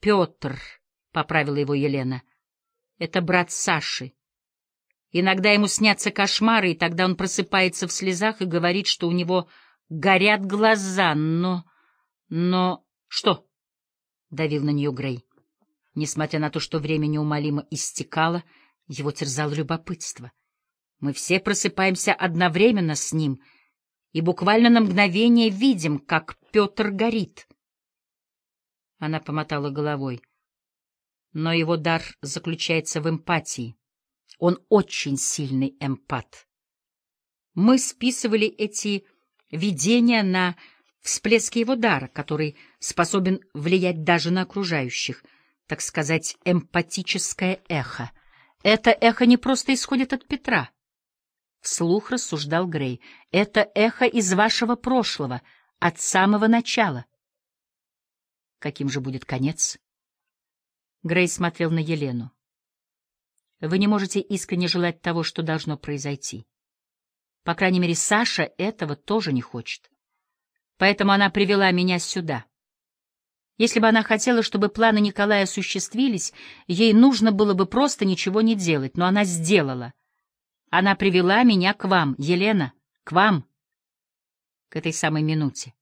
Петр, — поправила его Елена, — это брат Саши. Иногда ему снятся кошмары, и тогда он просыпается в слезах и говорит, что у него горят глаза, но... но... Что? — давил на нее Грей. Несмотря на то, что время неумолимо истекало, его терзало любопытство. Мы все просыпаемся одновременно с ним и буквально на мгновение видим, как Петр горит. Она помотала головой. Но его дар заключается в эмпатии. Он очень сильный эмпат. Мы списывали эти видения на всплески его дара, который способен влиять даже на окружающих, так сказать, эмпатическое эхо. Это эхо не просто исходит от Петра. Вслух рассуждал Грей. Это эхо из вашего прошлого, от самого начала. Каким же будет конец? Грей смотрел на Елену. Вы не можете искренне желать того, что должно произойти. По крайней мере, Саша этого тоже не хочет. Поэтому она привела меня сюда. Если бы она хотела, чтобы планы Николая осуществились, ей нужно было бы просто ничего не делать, но она сделала. Она привела меня к вам, Елена, к вам, к этой самой минуте.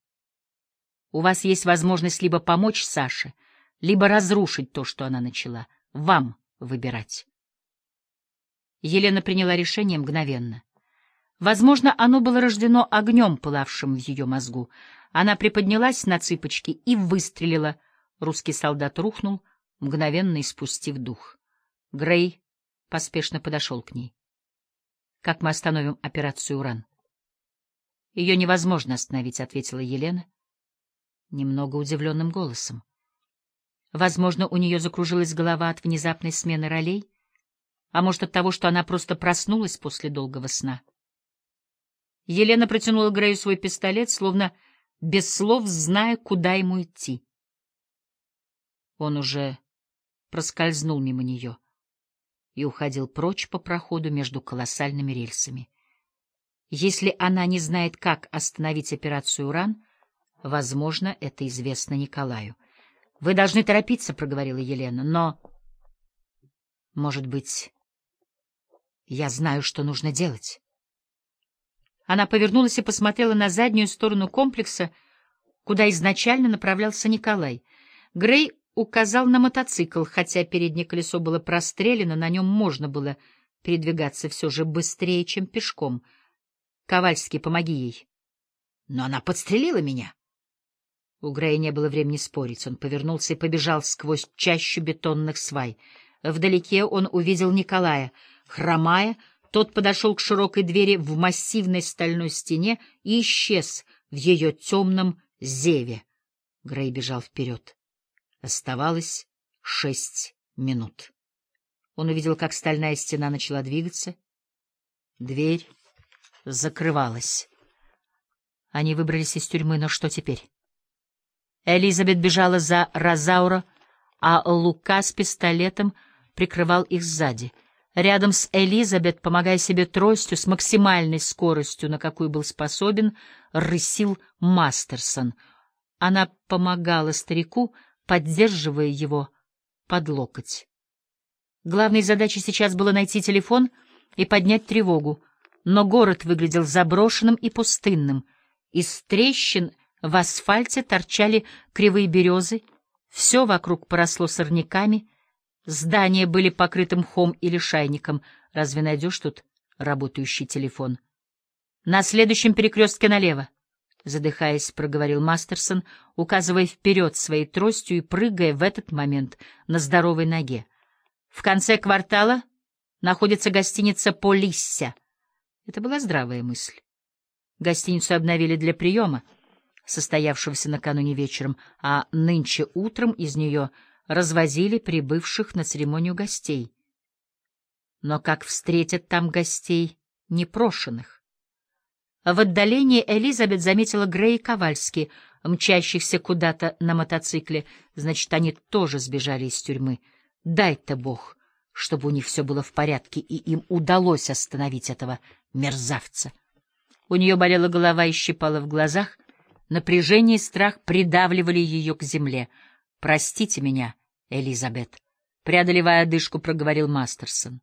У вас есть возможность либо помочь Саше, либо разрушить то, что она начала. Вам выбирать. Елена приняла решение мгновенно. Возможно, оно было рождено огнем, пылавшим в ее мозгу. Она приподнялась на цыпочки и выстрелила. Русский солдат рухнул, мгновенно испустив дух. Грей поспешно подошел к ней. — Как мы остановим операцию «Уран»? — Ее невозможно остановить, — ответила Елена, немного удивленным голосом. Возможно, у нее закружилась голова от внезапной смены ролей, а может, от того, что она просто проснулась после долгого сна. Елена протянула Грею свой пистолет, словно без слов зная, куда ему идти. Он уже проскользнул мимо нее и уходил прочь по проходу между колоссальными рельсами. Если она не знает, как остановить операцию «Уран», возможно, это известно Николаю. — Вы должны торопиться, — проговорила Елена, — но... Может быть, я знаю, что нужно делать. Она повернулась и посмотрела на заднюю сторону комплекса, куда изначально направлялся Николай. Грей указал на мотоцикл, хотя переднее колесо было прострелено, на нем можно было передвигаться все же быстрее, чем пешком. «Ковальский, помоги ей». «Но она подстрелила меня». У Грея не было времени спорить. Он повернулся и побежал сквозь чащу бетонных свай. Вдалеке он увидел Николая. Хромая, тот подошел к широкой двери в массивной стальной стене и исчез в ее темном зеве. Грей бежал вперед. Оставалось шесть минут. Он увидел, как стальная стена начала двигаться. Дверь закрывалась. Они выбрались из тюрьмы, но что теперь? Элизабет бежала за Розаура, а Лука с пистолетом прикрывал их сзади — Рядом с Элизабет, помогая себе тростью с максимальной скоростью, на какую был способен, рысил Мастерсон. Она помогала старику, поддерживая его под локоть. Главной задачей сейчас было найти телефон и поднять тревогу, но город выглядел заброшенным и пустынным. Из трещин в асфальте торчали кривые березы, все вокруг поросло сорняками — Здания были покрыты мхом или шайником. Разве найдешь тут работающий телефон? На следующем перекрестке налево. Задыхаясь, проговорил Мастерсон, указывая вперед своей тростью и прыгая в этот момент на здоровой ноге. В конце квартала находится гостиница «Полисся». Это была здравая мысль. Гостиницу обновили для приема, состоявшегося накануне вечером, а нынче утром из нее развозили прибывших на церемонию гостей. Но как встретят там гостей непрошенных? В отдалении Элизабет заметила Грей и Ковальски, мчащихся куда-то на мотоцикле. Значит, они тоже сбежали из тюрьмы. Дай-то Бог, чтобы у них все было в порядке, и им удалось остановить этого мерзавца. У нее болела голова и щипала в глазах. Напряжение и страх придавливали ее к земле. «Простите меня», Элизабет. Преодолевая одышку, проговорил Мастерсон.